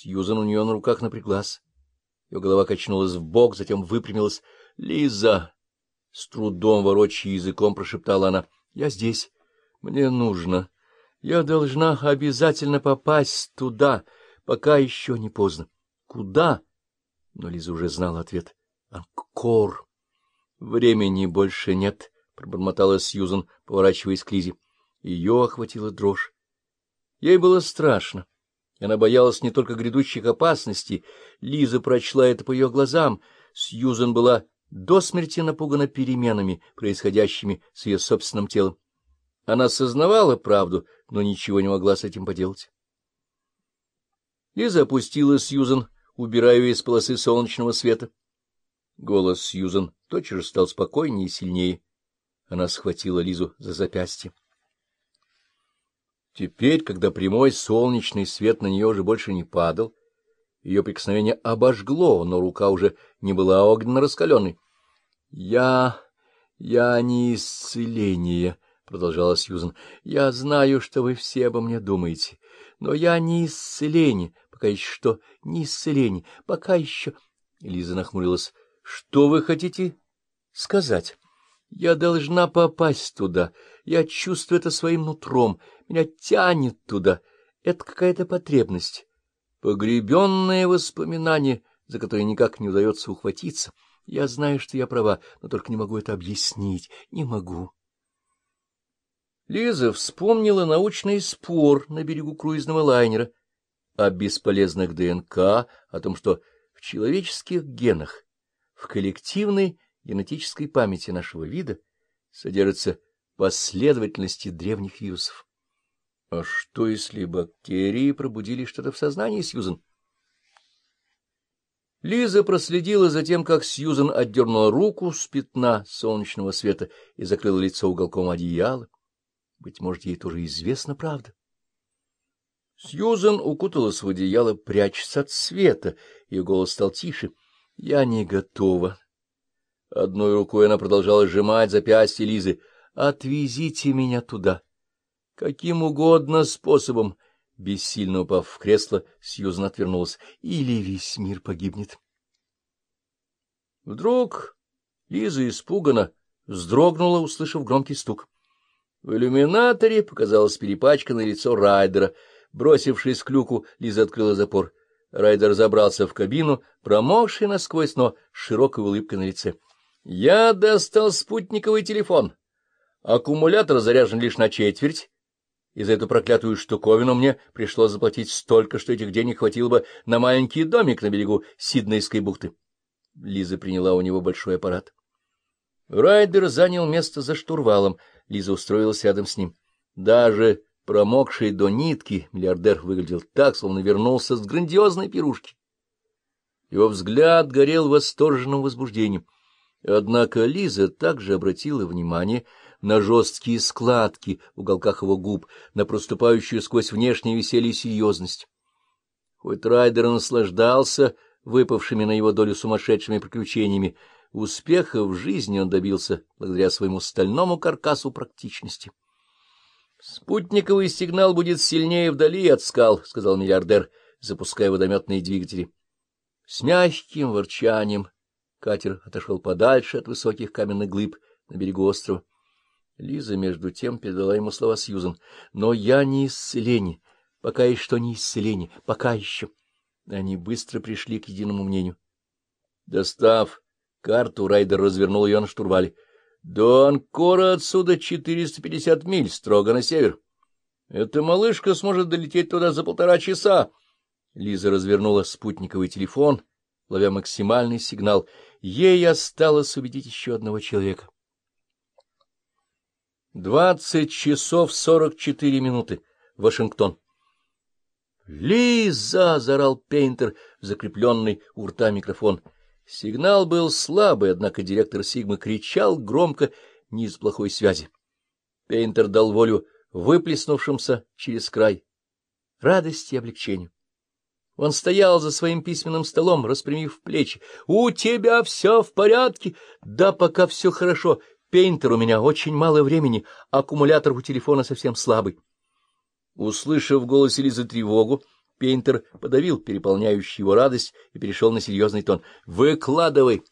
Сьюзан у нее на руках напряглась. Ее голова качнулась в бок, затем выпрямилась. — Лиза! — с трудом ворочая языком прошептала она. — Я здесь. Мне нужно. Я должна обязательно попасть туда, пока еще не поздно. — Куда? Но Лиза уже знала ответ. — Анкор. — Времени больше нет, — пробормотала Сьюзан, поворачиваясь к Лизе. Ее охватила дрожь. Ей было страшно. Она боялась не только грядущих опасностей. Лиза прочла это по ее глазам. Сьюзан была до смерти напугана переменами, происходящими с ее собственным телом. Она сознавала правду, но ничего не могла с этим поделать. Лиза опустила Сьюзан, убирая ее из полосы солнечного света. Голос Сьюзан тотчас же стал спокойнее и сильнее. Она схватила Лизу за запястье. Теперь, когда прямой солнечный свет на нее уже больше не падал, ее прикосновение обожгло, но рука уже не была огненно раскаленной. — Я... я не исцеление, — продолжала Сьюзан. — Я знаю, что вы все обо мне думаете, но я не исцеление, пока еще что не исцеление, пока еще... Лиза нахмурилась. — Что вы хотите сказать? — Я должна попасть туда. Я чувствую это своим нутром. Меня тянет туда. Это какая-то потребность. Погребенное воспоминание, за которое никак не удается ухватиться. Я знаю, что я права, но только не могу это объяснить. Не могу. Лиза вспомнила научный спор на берегу круизного лайнера о бесполезных ДНК, о том, что в человеческих генах, в коллективной генетической памяти нашего вида содержится последовательности древних вирусов. А что, если бактерии пробудили что-то в сознании Сьюзен? Лиза проследила за тем, как Сьюзен отдернула руку с пятна солнечного света и закрыла лицо уголком одеяла. Быть может, ей тоже известна правда. Сьюзен укуталась в одеяло, прячась от света, ее голос стал тише. — Я не готова. Одной рукой она продолжала сжимать запястье Лизы. — Отвезите меня туда. — Каким угодно способом, бессильно упав в кресло, Сьюзан отвернулась, или весь мир погибнет. Вдруг Лиза испуганно вздрогнула, услышав громкий стук. В иллюминаторе показалось перепачканное лицо Райдера. Бросившись к люку, Лиза открыла запор. Райдер забрался в кабину, промокший насквозь, но с широкой улыбкой на лице. — Я достал спутниковый телефон. Аккумулятор заряжен лишь на четверть и за эту проклятую штуковину мне пришлось заплатить столько, что этих денег хватило бы на маленький домик на берегу Сиднейской бухты. Лиза приняла у него большой аппарат. Райдер занял место за штурвалом, Лиза устроилась рядом с ним. Даже промокший до нитки миллиардер выглядел так, словно вернулся с грандиозной пирушки. Его взгляд горел восторженным возбуждением. Однако Лиза также обратила внимание на жесткие складки в уголках его губ, на проступающую сквозь внешнее веселье серьезность. Хоть Райдер наслаждался выпавшими на его долю сумасшедшими приключениями, успеха в жизни он добился благодаря своему стальному каркасу практичности. — Спутниковый сигнал будет сильнее вдали от скал, — сказал миллиардер, запуская водометные двигатели. С мягким ворчанием катер отошел подальше от высоких каменных глыб на берегу острова. Лиза, между тем, передала ему слова Сьюзан. — Но я не исцеление. Пока еще не исцеление. Пока еще. Они быстро пришли к единому мнению. Достав карту, Райдер развернул ее на штурвале. — До Анкора отсюда 450 миль, строго на север. Эта малышка сможет долететь туда за полтора часа. Лиза развернула спутниковый телефон, ловя максимальный сигнал. Ей осталось убедить еще одного человека. Двадцать часов сорок четыре минуты. Вашингтон. «Лиза!» — заорал Пейнтер, закрепленный у рта микрофон. Сигнал был слабый, однако директор Сигмы кричал громко не из плохой связи. Пейнтер дал волю выплеснувшимся через край радости и облегчению. Он стоял за своим письменным столом, распрямив плечи. — У тебя все в порядке? — Да, пока все хорошо. Пейнтер у меня очень мало времени, аккумулятор у телефона совсем слабый. Услышав в голосе Лизы тревогу, Пейнтер подавил переполняющую его радость и перешел на серьезный тон. — Выкладывай!